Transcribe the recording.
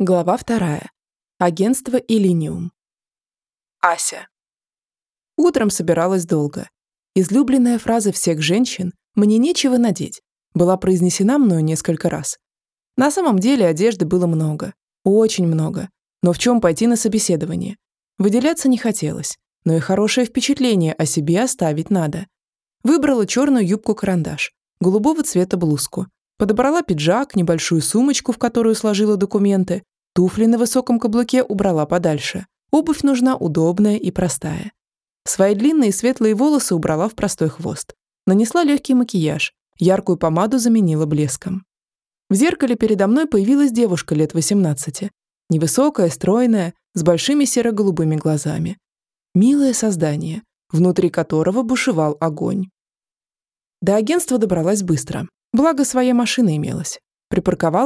Глава вторая. Агентство Illinium. Ася. Утром собиралась долго. Излюбленная фраза всех женщин «мне нечего надеть» была произнесена мною несколько раз. На самом деле одежды было много, очень много. Но в чем пойти на собеседование? Выделяться не хотелось, но и хорошее впечатление о себе оставить надо. Выбрала черную юбку-карандаш, голубого цвета блузку, Подобрала пиджак, небольшую сумочку, в которую сложила документы, туфли на высоком каблуке убрала подальше. Обувь нужна удобная и простая. Свои длинные светлые волосы убрала в простой хвост. Нанесла легкий макияж, яркую помаду заменила блеском. В зеркале передо мной появилась девушка лет 18. Невысокая, стройная, с большими серо-голубыми глазами. Милое создание, внутри которого бушевал огонь. До агентства добралась быстро, Благо, своя машина имелась. Припарковала